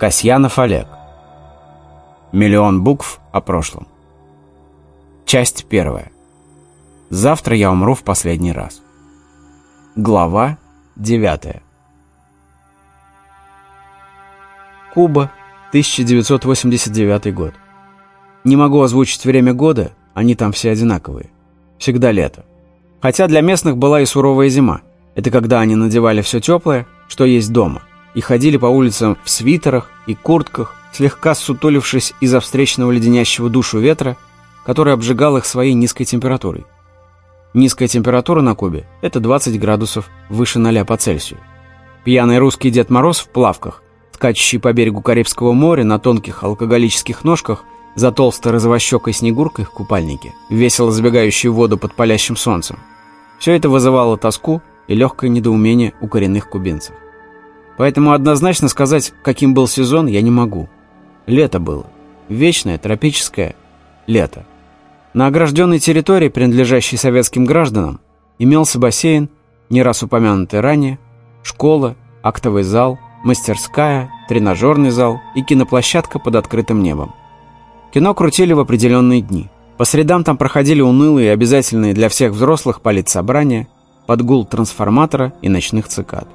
Касьянов Олег. Миллион букв о прошлом. Часть первая. Завтра я умру в последний раз. Глава девятая. Куба, 1989 год. Не могу озвучить время года, они там все одинаковые. Всегда лето. Хотя для местных была и суровая зима. Это когда они надевали все теплое, что есть дома и ходили по улицам в свитерах и куртках, слегка сутулившись из-за встречного леденящего душу ветра, который обжигал их своей низкой температурой. Низкая температура на Кубе – это 20 градусов выше 0 по Цельсию. Пьяный русский Дед Мороз в плавках, скачущий по берегу Карибского моря на тонких алкоголических ножках за толстой розовощекой снегуркой в купальнике, весело забегающий в воду под палящим солнцем. Все это вызывало тоску и легкое недоумение у коренных кубинцев. Поэтому однозначно сказать, каким был сезон, я не могу. Лето было. Вечное, тропическое лето. На огражденной территории, принадлежащей советским гражданам, имелся бассейн, не раз упомянутый ранее, школа, актовый зал, мастерская, тренажерный зал и киноплощадка под открытым небом. Кино крутили в определенные дни. По средам там проходили унылые и обязательные для всех взрослых политсобрания, подгул трансформатора и ночных цикад.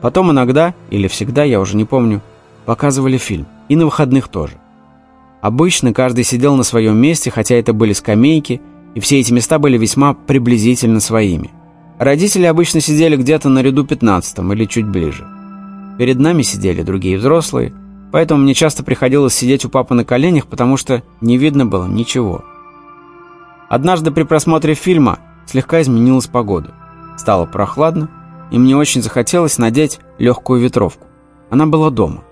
Потом иногда, или всегда, я уже не помню, показывали фильм. И на выходных тоже. Обычно каждый сидел на своем месте, хотя это были скамейки, и все эти места были весьма приблизительно своими. Родители обычно сидели где-то на ряду 15 или чуть ближе. Перед нами сидели другие взрослые, поэтому мне часто приходилось сидеть у папы на коленях, потому что не видно было ничего. Однажды при просмотре фильма слегка изменилась погода. Стало прохладно, и мне очень захотелось надеть легкую ветровку. Она была дома.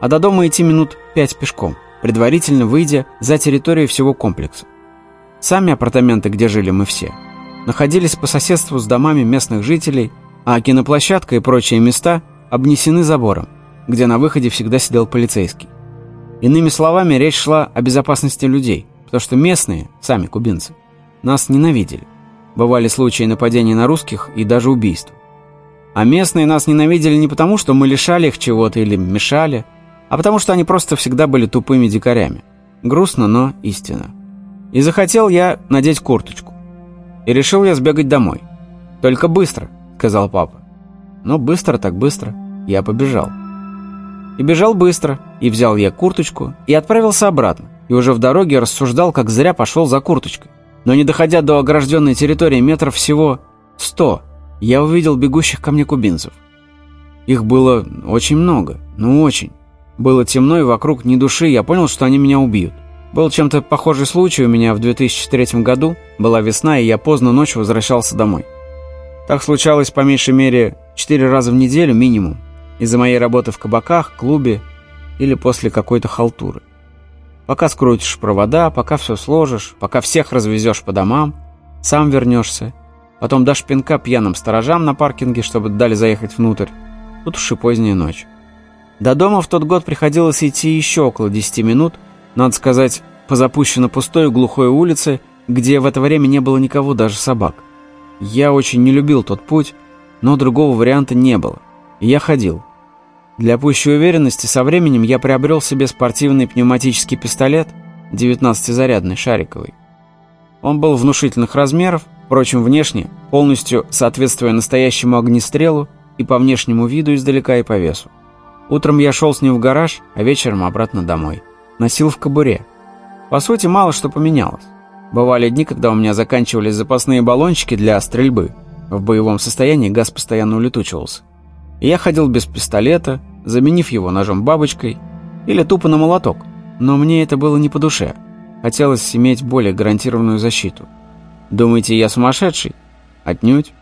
А до дома идти минут пять пешком, предварительно выйдя за территорию всего комплекса. Сами апартаменты, где жили мы все, находились по соседству с домами местных жителей, а киноплощадка и прочие места обнесены забором, где на выходе всегда сидел полицейский. Иными словами, речь шла о безопасности людей, потому что местные, сами кубинцы, нас ненавидели. Бывали случаи нападений на русских и даже убийств. А местные нас ненавидели не потому, что мы лишали их чего-то или мешали, а потому что они просто всегда были тупыми дикарями. Грустно, но истина. И захотел я надеть курточку. И решил я сбегать домой. «Только быстро», — сказал папа. «Ну, быстро так быстро». Я побежал. И бежал быстро, и взял я курточку, и отправился обратно. И уже в дороге рассуждал, как зря пошел за курточкой. Но не доходя до огражденной территории метров всего сто, я увидел бегущих ко мне кубинцев. Их было очень много, ну очень. Было темно и вокруг ни души, я понял, что они меня убьют. Был чем-то похожий случай у меня в 2003 году. Была весна, и я поздно ночью возвращался домой. Так случалось по меньшей мере четыре раза в неделю минимум. Из-за моей работы в кабаках, клубе или после какой-то халтуры. Пока скрутишь провода, пока все сложишь, пока всех развезешь по домам, сам вернешься Потом дашь пинка пьяным сторожам на паркинге, чтобы дали заехать внутрь. Тут уж и поздняя ночь. До дома в тот год приходилось идти еще около 10 минут, надо сказать, по запущенной пустой глухой улице, где в это время не было никого, даже собак. Я очень не любил тот путь, но другого варианта не было. И я ходил. Для пущей уверенности со временем я приобрел себе спортивный пневматический пистолет, 19-зарядный, шариковый. Он был внушительных размеров, Впрочем, внешне, полностью соответствуя настоящему огнестрелу и по внешнему виду издалека и по весу. Утром я шел с ним в гараж, а вечером обратно домой. Носил в кобуре. По сути, мало что поменялось. Бывали дни, когда у меня заканчивались запасные баллончики для стрельбы. В боевом состоянии газ постоянно улетучивался. И я ходил без пистолета, заменив его ножом-бабочкой или тупо на молоток. Но мне это было не по душе. Хотелось иметь более гарантированную защиту. Думаете, я сумасшедший? Отнюдь.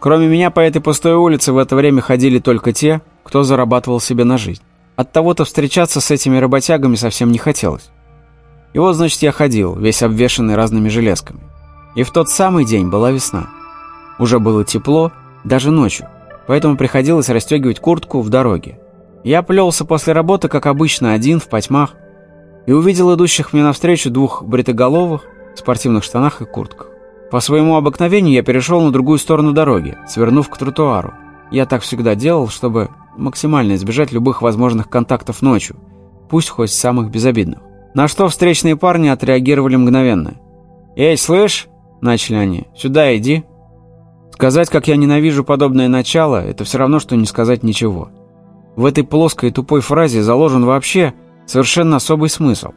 Кроме меня по этой пустой улице в это время ходили только те, кто зарабатывал себе на жизнь. От того-то встречаться с этими работягами совсем не хотелось. И вот, значит, я ходил, весь обвешанный разными железками. И в тот самый день была весна. Уже было тепло, даже ночью, поэтому приходилось расстегивать куртку в дороге. Я плелся после работы, как обычно, один в потьмах, и увидел идущих мне навстречу двух бритоголовых, спортивных штанах и куртках. По своему обыкновению я перешел на другую сторону дороги, свернув к тротуару. Я так всегда делал, чтобы максимально избежать любых возможных контактов ночью, пусть хоть самых безобидных. На что встречные парни отреагировали мгновенно. «Эй, слышь!» – начали они. «Сюда иди!» Сказать, как я ненавижу подобное начало, это все равно, что не сказать ничего. В этой плоской и тупой фразе заложен вообще совершенно особый смысл.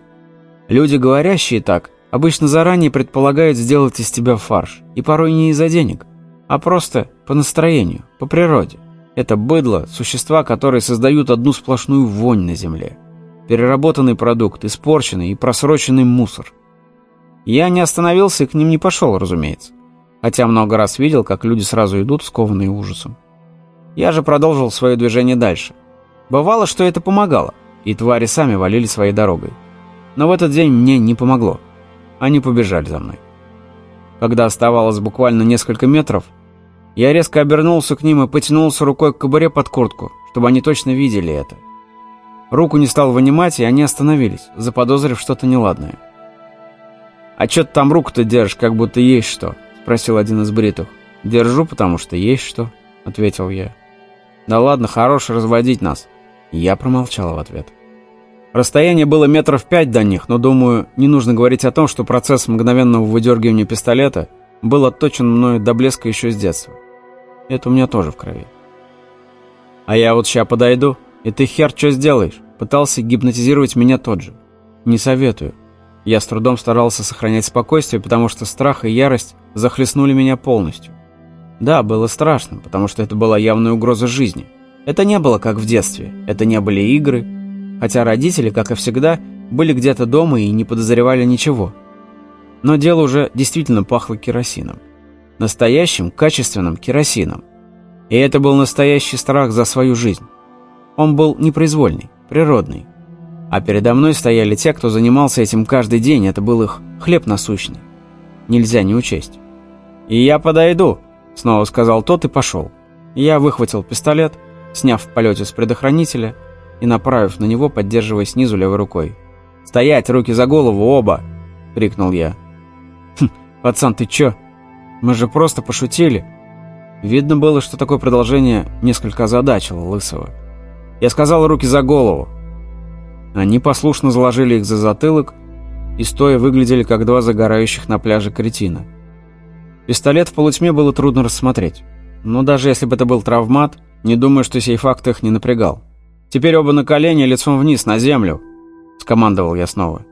Люди, говорящие так, обычно заранее предполагают сделать из тебя фарш. И порой не из-за денег, а просто по настроению, по природе. Это быдло – существа, которые создают одну сплошную вонь на земле. Переработанный продукт, испорченный и просроченный мусор. Я не остановился и к ним не пошел, разумеется хотя много раз видел, как люди сразу идут, скованные ужасом. Я же продолжил свое движение дальше. Бывало, что это помогало, и твари сами валили своей дорогой. Но в этот день мне не помогло. Они побежали за мной. Когда оставалось буквально несколько метров, я резко обернулся к ним и потянулся рукой к кобуре под куртку, чтобы они точно видели это. Руку не стал вынимать, и они остановились, заподозрив что-то неладное. «А чё ты там руку-то держишь, как будто есть что?» спросил один из бритых. «Держу, потому что есть что», — ответил я. «Да ладно, хорош разводить нас». Я промолчал в ответ. Расстояние было метров пять до них, но, думаю, не нужно говорить о том, что процесс мгновенного выдергивания пистолета был отточен мною до блеска еще с детства. Это у меня тоже в крови. «А я вот ща подойду, и ты хер что сделаешь?» Пытался гипнотизировать меня тот же. «Не советую. Я с трудом старался сохранять спокойствие, потому что страх и ярость захлестнули меня полностью. Да, было страшно, потому что это была явная угроза жизни. Это не было как в детстве, это не были игры, хотя родители, как и всегда, были где-то дома и не подозревали ничего. Но дело уже действительно пахло керосином. Настоящим, качественным керосином. И это был настоящий страх за свою жизнь. Он был непроизвольный, природный. А передо мной стояли те, кто занимался этим каждый день, это был их хлеб насущный. Нельзя не учесть. «И я подойду», — снова сказал тот и пошел. Я выхватил пистолет, сняв в полете с предохранителя и направив на него, поддерживая снизу левой рукой. «Стоять, руки за голову, оба!» — крикнул я. «Хм, пацан, ты чё? Мы же просто пошутили!» Видно было, что такое продолжение несколько озадачило Лысого. Я сказал руки за голову. Они послушно заложили их за затылок и стоя выглядели как два загорающих на пляже кретина. Пистолет в полутьме было трудно рассмотреть. Но даже если бы это был травмат, не думаю, что сей факт их не напрягал. «Теперь оба на колени, лицом вниз, на землю!» — скомандовал я снова.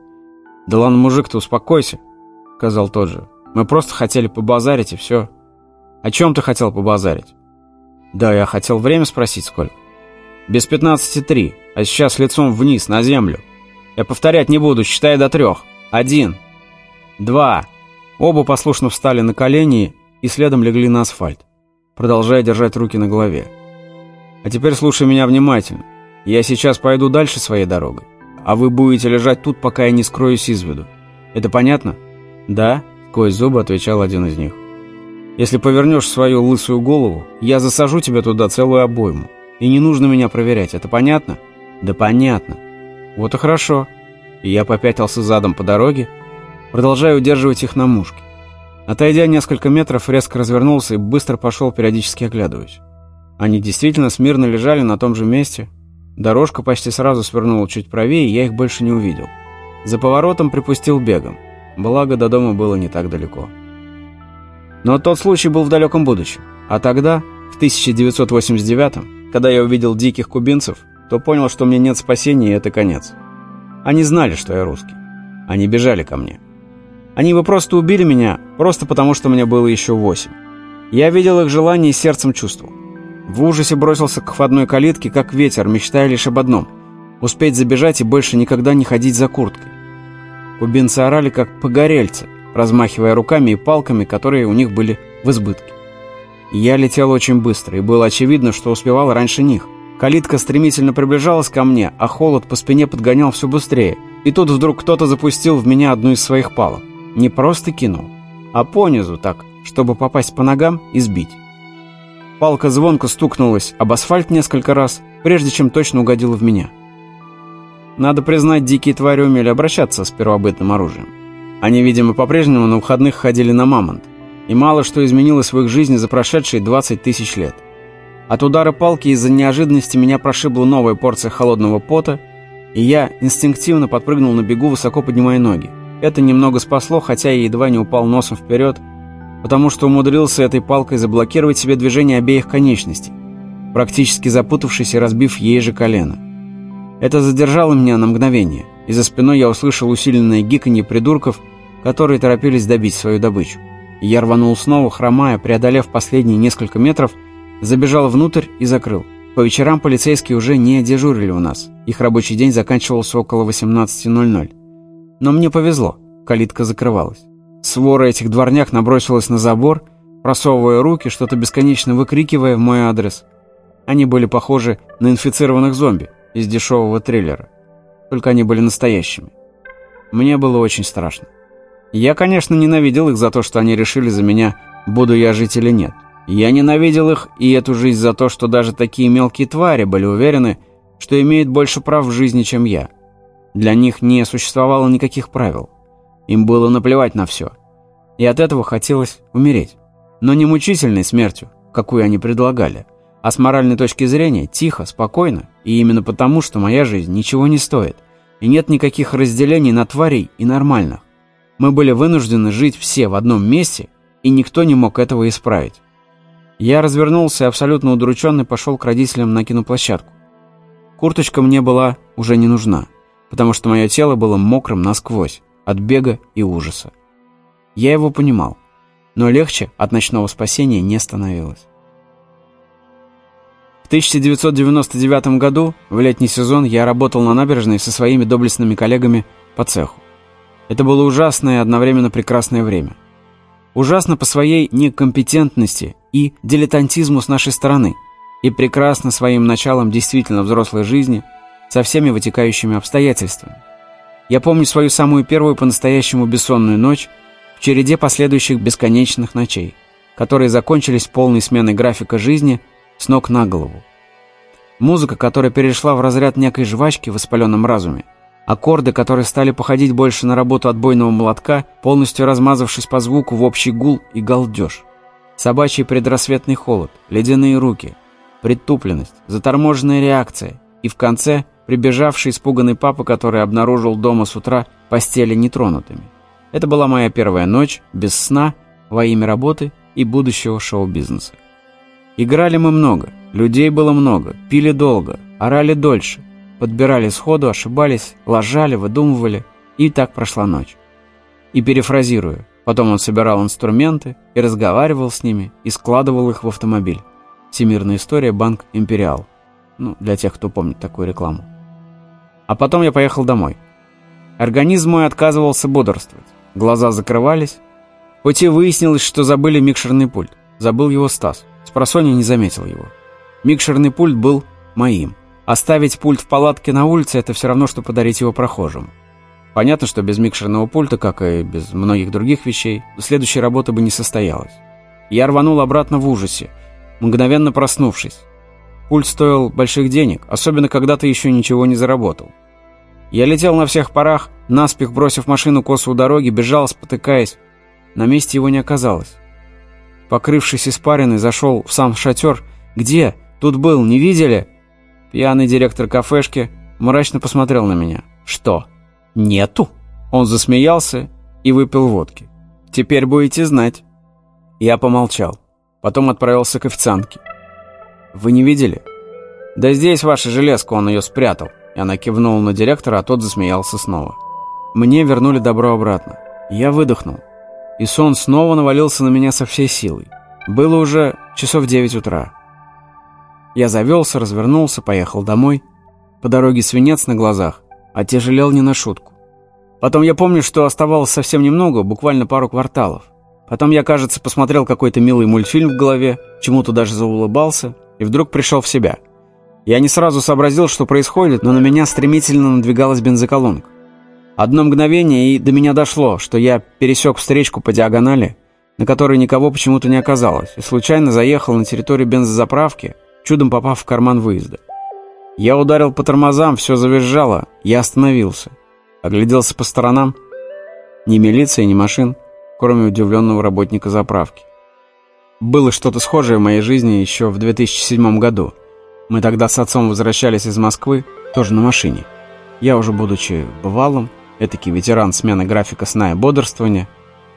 «Да ладно, мужик, ты успокойся!» — сказал тот же. «Мы просто хотели побазарить, и все». «О чем ты хотел побазарить?» «Да, я хотел время спросить, сколько». «Без пятнадцати три, а сейчас лицом вниз, на землю. Я повторять не буду, считай до трех. Один. Два. Оба послушно встали на колени и следом легли на асфальт, продолжая держать руки на голове. А теперь слушай меня внимательно. Я сейчас пойду дальше своей дорогой, а вы будете лежать тут, пока я не скроюсь из виду. Это понятно? Да, сквозь зубы отвечал один из них. Если повернешь свою лысую голову, я засажу тебя туда целую обойму. И не нужно меня проверять, это понятно? Да понятно. Вот и хорошо. И я попятился задом по дороге, продолжая удерживать их на мушке. Отойдя несколько метров, резко развернулся и быстро пошел, периодически оглядываясь. Они действительно смирно лежали на том же месте. Дорожка почти сразу свернула чуть правее, и я их больше не увидел. За поворотом припустил бегом. Благо, до дома было не так далеко. Но тот случай был в далеком будущем. А тогда, в 1989 когда я увидел диких кубинцев, то понял, что мне нет спасения, и это конец. Они знали, что я русский. Они бежали ко мне. Они бы просто убили меня, просто потому что мне было еще восемь. Я видел их желание и сердцем чувствовал. В ужасе бросился к входной калитке, как ветер, мечтая лишь об одном — успеть забежать и больше никогда не ходить за курткой. Кубинцы орали, как погорельцы, размахивая руками и палками, которые у них были в избытке. Я летел очень быстро, и было очевидно, что успевал раньше них. Калитка стремительно приближалась ко мне, а холод по спине подгонял все быстрее. И тут вдруг кто-то запустил в меня одну из своих палок. Не просто кинул, а понизу так, чтобы попасть по ногам и сбить. Палка звонко стукнулась об асфальт несколько раз, прежде чем точно угодила в меня. Надо признать, дикие твари умели обращаться с первобытным оружием. Они, видимо, по-прежнему на выходных ходили на мамонт. И мало что изменилось в их жизни за прошедшие 20 тысяч лет. От удара палки из-за неожиданности меня прошибла новая порция холодного пота, и я инстинктивно подпрыгнул на бегу, высоко поднимая ноги. Это немного спасло, хотя я едва не упал носом вперед, потому что умудрился этой палкой заблокировать себе движение обеих конечностей, практически запутавшись и разбив ей же колено. Это задержало меня на мгновение, и за спиной я услышал усиленное гиканье придурков, которые торопились добить свою добычу. Я рванул снова, хромая, преодолев последние несколько метров, забежал внутрь и закрыл. По вечерам полицейские уже не дежурили у нас. Их рабочий день заканчивался около 18.00. Но мне повезло, калитка закрывалась. Свора этих дворняк набросилась на забор, просовывая руки, что-то бесконечно выкрикивая в мой адрес. Они были похожи на инфицированных зомби из дешевого триллера. Только они были настоящими. Мне было очень страшно. Я, конечно, ненавидел их за то, что они решили за меня, буду я жить или нет. Я ненавидел их и эту жизнь за то, что даже такие мелкие твари были уверены, что имеют больше прав в жизни, чем я. Для них не существовало никаких правил. Им было наплевать на все. И от этого хотелось умереть. Но не мучительной смертью, какую они предлагали, а с моральной точки зрения тихо, спокойно, и именно потому, что моя жизнь ничего не стоит, и нет никаких разделений на тварей и нормальных. Мы были вынуждены жить все в одном месте, и никто не мог этого исправить. Я развернулся и абсолютно удрученный пошел к родителям на киноплощадку. Курточка мне была уже не нужна, потому что мое тело было мокрым насквозь от бега и ужаса. Я его понимал, но легче от ночного спасения не становилось. В 1999 году, в летний сезон, я работал на набережной со своими доблестными коллегами по цеху. Это было ужасное и одновременно прекрасное время. Ужасно по своей некомпетентности и дилетантизму с нашей стороны, и прекрасно своим началом действительно взрослой жизни со всеми вытекающими обстоятельствами. Я помню свою самую первую по-настоящему бессонную ночь в череде последующих бесконечных ночей, которые закончились полной сменой графика жизни с ног на голову. Музыка, которая перешла в разряд некой жвачки в воспаленном разуме, аккорды, которые стали походить больше на работу отбойного молотка, полностью размазавшись по звуку в общий гул и галдеж. Собачий предрассветный холод, ледяные руки, притупленность, заторможенная реакция и в конце прибежавший испуганный папа, который обнаружил дома с утра постели нетронутыми. Это была моя первая ночь, без сна, во имя работы и будущего шоу-бизнеса. Играли мы много, людей было много, пили долго, орали дольше, подбирали сходу, ошибались, ложали, выдумывали, и так прошла ночь. И перефразирую, потом он собирал инструменты и разговаривал с ними, и складывал их в автомобиль. Всемирная история, банк «Империал». Ну, для тех, кто помнит такую рекламу. А потом я поехал домой. Организм мой отказывался бодрствовать. Глаза закрывались. В пути выяснилось, что забыли микшерный пульт. Забыл его Стас. Спросонья не заметил его. Микшерный пульт был моим. Оставить пульт в палатке на улице – это все равно, что подарить его прохожим. Понятно, что без микшерного пульта, как и без многих других вещей, следующая работа бы не состоялась. Я рванул обратно в ужасе, мгновенно проснувшись. Пульт стоил больших денег, особенно когда ты еще ничего не заработал. Я летел на всех парах, наспех бросив машину косо у дороги, бежал, спотыкаясь. На месте его не оказалось. Покрывшись испариной, зашел в сам шатер. «Где? Тут был, не видели?» Пьяный директор кафешки мрачно посмотрел на меня. «Что? Нету?» Он засмеялся и выпил водки. «Теперь будете знать». Я помолчал. Потом отправился к официантке. «Вы не видели?» «Да здесь ваша железка, он ее спрятал». И она кивнула на директора, а тот засмеялся снова. Мне вернули добро обратно. Я выдохнул. И сон снова навалился на меня со всей силой. Было уже часов девять утра. Я завелся, развернулся, поехал домой. По дороге свинец на глазах, а тяжелел не на шутку. Потом я помню, что оставалось совсем немного, буквально пару кварталов. Потом я, кажется, посмотрел какой-то милый мультфильм в голове, чему-то даже заулыбался, и вдруг пришел в себя – я не сразу сообразил, что происходит, но на меня стремительно надвигалась бензоколонка. Одно мгновение, и до меня дошло, что я пересек встречку по диагонали, на которой никого почему-то не оказалось, и случайно заехал на территорию бензозаправки, чудом попав в карман выезда. Я ударил по тормозам, все завизжало, я остановился. Огляделся по сторонам. Ни милиции, ни машин, кроме удивленного работника заправки. Было что-то схожее в моей жизни еще в 2007 году. Мы тогда с отцом возвращались из Москвы, тоже на машине. Я уже будучи бывалым, этакий ветеран смены графика сна и бодрствования,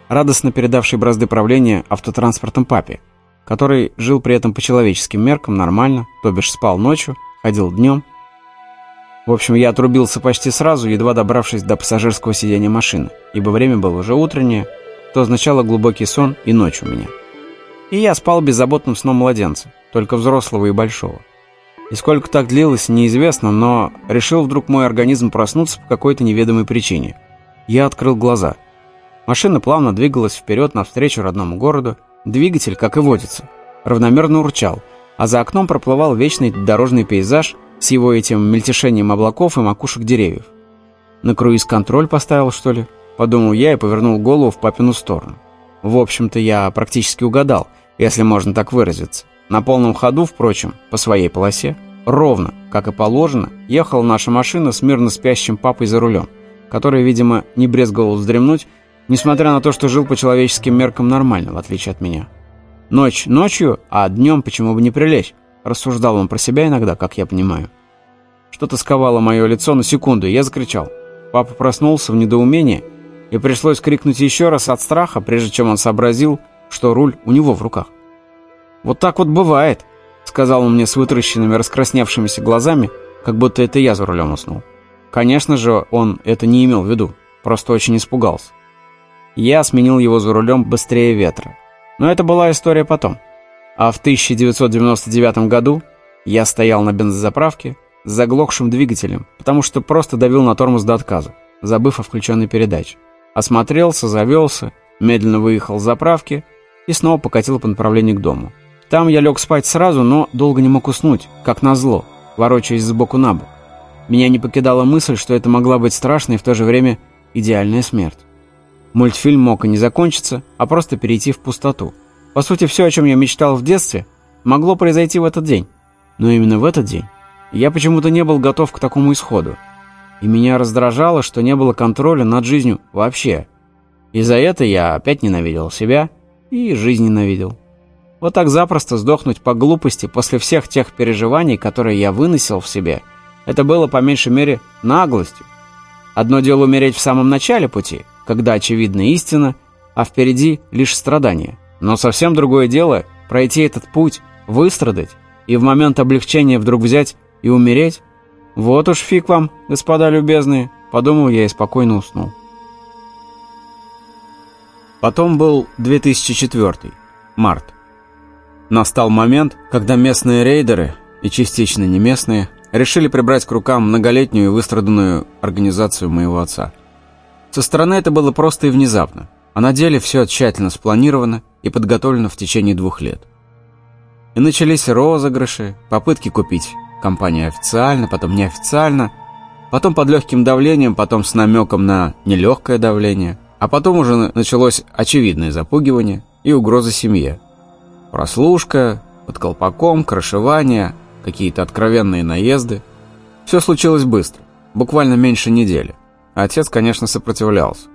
радостно передавший бразды правления автотранспортом папе, который жил при этом по человеческим меркам нормально, то бишь спал ночью, ходил днем. В общем, я отрубился почти сразу, едва добравшись до пассажирского сидения машины, ибо время было уже утреннее, то означало глубокий сон и ночь у меня. И я спал беззаботным сном младенца, только взрослого и большого. И сколько так длилось, неизвестно, но решил вдруг мой организм проснуться по какой-то неведомой причине. Я открыл глаза. Машина плавно двигалась вперед навстречу родному городу. Двигатель, как и водится, равномерно урчал, а за окном проплывал вечный дорожный пейзаж с его этим мельтешением облаков и макушек деревьев. На круиз-контроль поставил, что ли? Подумал я и повернул голову в папину сторону. В общем-то, я практически угадал, если можно так выразиться. На полном ходу, впрочем, по своей полосе, ровно, как и положено, ехала наша машина с мирно спящим папой за рулем, который, видимо, не брезговал вздремнуть, несмотря на то, что жил по человеческим меркам нормально, в отличие от меня. Ночь ночью, а днем почему бы не прилечь? Рассуждал он про себя иногда, как я понимаю. Что-то сковало мое лицо на секунду, и я закричал. Папа проснулся в недоумении и пришлось крикнуть еще раз от страха, прежде чем он сообразил, что руль у него в руках. «Вот так вот бывает», — сказал он мне с вытращенными раскрасневшимися глазами, как будто это я за рулем уснул. Конечно же, он это не имел в виду, просто очень испугался. Я сменил его за рулем быстрее ветра. Но это была история потом. А в 1999 году я стоял на бензозаправке с заглохшим двигателем, потому что просто давил на тормоз до отказа, забыв о включенной передаче. Осмотрелся, завелся, медленно выехал с заправки и снова покатил по направлению к дому. Там я лег спать сразу, но долго не мог уснуть, как назло, ворочаясь сбоку на бок. Меня не покидала мысль, что это могла быть страшной и в то же время идеальная смерть. Мультфильм мог и не закончиться, а просто перейти в пустоту. По сути, все, о чем я мечтал в детстве, могло произойти в этот день. Но именно в этот день я почему-то не был готов к такому исходу. И меня раздражало, что не было контроля над жизнью вообще. И за это я опять ненавидел себя и жизнь ненавидел. Вот так запросто сдохнуть по глупости после всех тех переживаний, которые я выносил в себе, это было по меньшей мере наглостью. Одно дело умереть в самом начале пути, когда очевидна истина, а впереди лишь страдания. Но совсем другое дело пройти этот путь, выстрадать и в момент облегчения вдруг взять и умереть, «Вот уж фиг вам, господа любезные», — подумал я и спокойно уснул. Потом был 2004 март. Настал момент, когда местные рейдеры, и частично не местные, решили прибрать к рукам многолетнюю и выстраданную организацию моего отца. Со стороны это было просто и внезапно, а на деле все тщательно спланировано и подготовлено в течение двух лет. И начались розыгрыши, попытки купить Компания официально, потом неофициально, потом под легким давлением, потом с намеком на нелегкое давление, а потом уже началось очевидное запугивание и угроза семье. Прослушка, под колпаком, крышевание, какие-то откровенные наезды. Все случилось быстро, буквально меньше недели. Отец, конечно, сопротивлялся.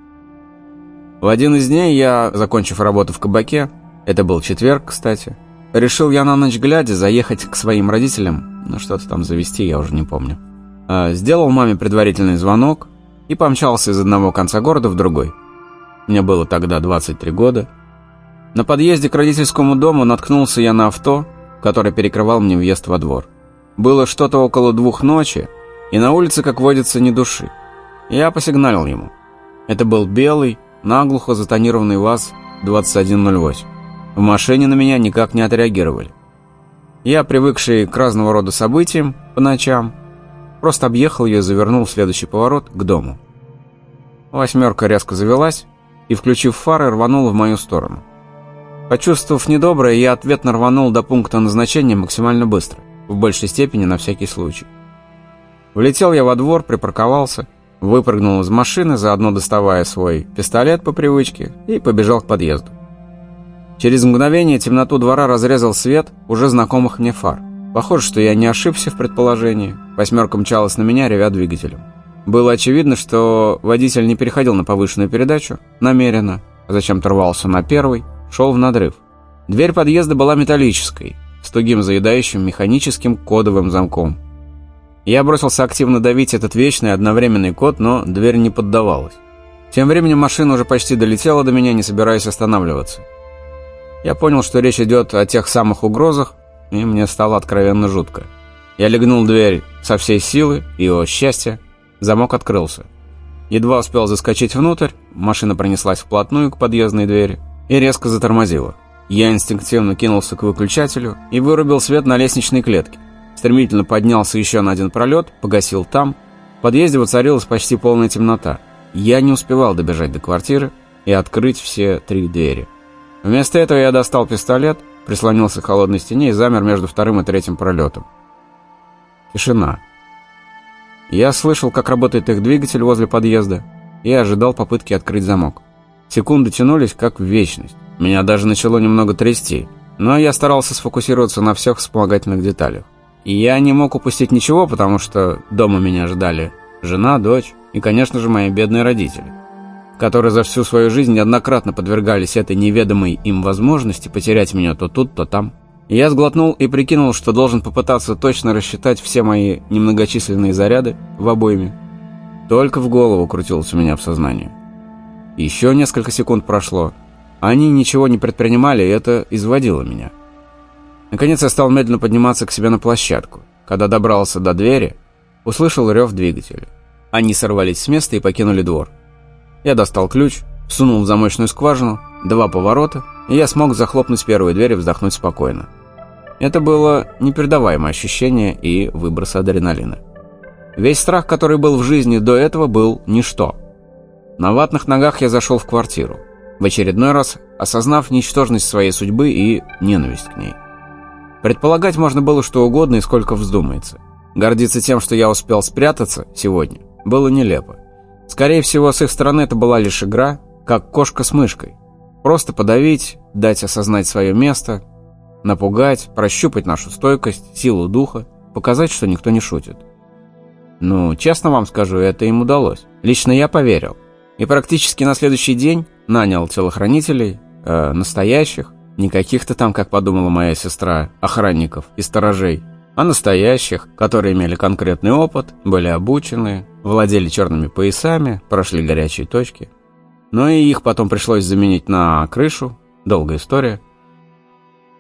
В один из дней я, закончив работу в кабаке, это был четверг, кстати, решил я на ночь глядя заехать к своим родителям ну что-то там завести, я уже не помню. А, сделал маме предварительный звонок и помчался из одного конца города в другой. Мне было тогда 23 года. На подъезде к родительскому дому наткнулся я на авто, которое перекрывал мне въезд во двор. Было что-то около двух ночи, и на улице, как водится, ни души. Я посигналил ему. Это был белый, наглухо затонированный ВАЗ-2108. В машине на меня никак не отреагировали. Я, привыкший к разного рода событиям по ночам, просто объехал ее и завернул в следующий поворот к дому. Восьмерка резко завелась и, включив фары, рванула в мою сторону. Почувствовав недоброе, я ответно рванул до пункта назначения максимально быстро, в большей степени на всякий случай. Влетел я во двор, припарковался, выпрыгнул из машины, заодно доставая свой пистолет по привычке, и побежал к подъезду. Через мгновение темноту двора разрезал свет уже знакомых мне фар. Похоже, что я не ошибся в предположении. Восьмерка мчалась на меня, ревя двигателем. Было очевидно, что водитель не переходил на повышенную передачу намеренно, а зачем-то рвался на первый, шел в надрыв. Дверь подъезда была металлической, с тугим заедающим механическим кодовым замком. Я бросился активно давить этот вечный одновременный код, но дверь не поддавалась. Тем временем машина уже почти долетела до меня, не собираясь останавливаться. Я понял, что речь идет о тех самых угрозах, и мне стало откровенно жутко. Я легнул дверь со всей силы, и, о счастье, замок открылся. Едва успел заскочить внутрь, машина пронеслась вплотную к подъездной двери и резко затормозила. Я инстинктивно кинулся к выключателю и вырубил свет на лестничной клетке. Стремительно поднялся еще на один пролет, погасил там. В подъезде воцарилась почти полная темнота. Я не успевал добежать до квартиры и открыть все три двери. Вместо этого я достал пистолет, прислонился к холодной стене и замер между вторым и третьим пролетом. Тишина. Я слышал, как работает их двигатель возле подъезда, и ожидал попытки открыть замок. Секунды тянулись, как в вечность. Меня даже начало немного трясти, но я старался сфокусироваться на всех вспомогательных деталях. И я не мог упустить ничего, потому что дома меня ждали жена, дочь и, конечно же, мои бедные родители которые за всю свою жизнь неоднократно подвергались этой неведомой им возможности потерять меня то тут, то там. я сглотнул и прикинул, что должен попытаться точно рассчитать все мои немногочисленные заряды в обойме. Только в голову крутилось у меня в сознании. Еще несколько секунд прошло. Они ничего не предпринимали, и это изводило меня. Наконец я стал медленно подниматься к себе на площадку. Когда добрался до двери, услышал рев двигателя. Они сорвались с места и покинули двор. Я достал ключ, сунул в замочную скважину, два поворота, и я смог захлопнуть первую дверь и вздохнуть спокойно. Это было непередаваемое ощущение и выброс адреналина. Весь страх, который был в жизни до этого, был ничто. На ватных ногах я зашел в квартиру, в очередной раз осознав ничтожность своей судьбы и ненависть к ней. Предполагать можно было что угодно и сколько вздумается. Гордиться тем, что я успел спрятаться сегодня, было нелепо. Скорее всего, с их стороны это была лишь игра, как кошка с мышкой. Просто подавить, дать осознать свое место, напугать, прощупать нашу стойкость, силу духа, показать, что никто не шутит. Ну, честно вам скажу, это им удалось. Лично я поверил. И практически на следующий день нанял телохранителей, э, настоящих, не каких-то там, как подумала моя сестра, охранников и сторожей, а настоящих, которые имели конкретный опыт, были обучены, владели черными поясами, прошли горячие точки. Но и их потом пришлось заменить на крышу, долгая история.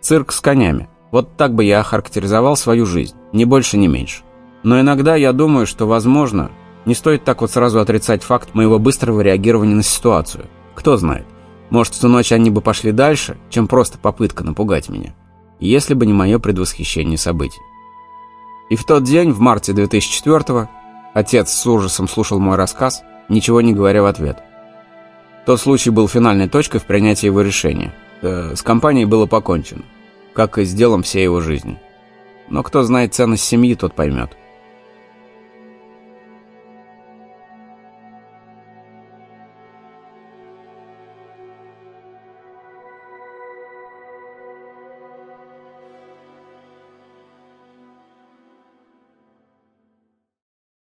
Цирк с конями. Вот так бы я охарактеризовал свою жизнь, ни больше, ни меньше. Но иногда я думаю, что, возможно, не стоит так вот сразу отрицать факт моего быстрого реагирования на ситуацию. Кто знает, может, в ту ночь они бы пошли дальше, чем просто попытка напугать меня, если бы не мое предвосхищение событий. И в тот день, в марте 2004-го, отец с ужасом слушал мой рассказ, ничего не говоря в ответ. Тот случай был финальной точкой в принятии его решения. Э, с компанией было покончено, как и с делом всей его жизни. Но кто знает ценность семьи, тот поймет.